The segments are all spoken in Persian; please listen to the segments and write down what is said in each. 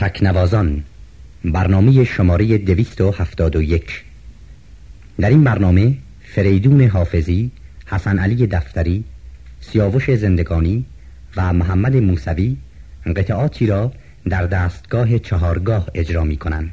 تکنوازان برنامه شماره دویست و هفتاد و یک. در این برنامه فریدون حافظی حسن علی دفتری سیاوش زندگانی و محمد موسوی قطعاتی را در دستگاه چهارگاه اجرا می کنند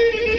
Yeah.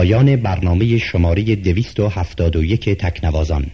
پایان برنامه شماره 271 تکنوازان.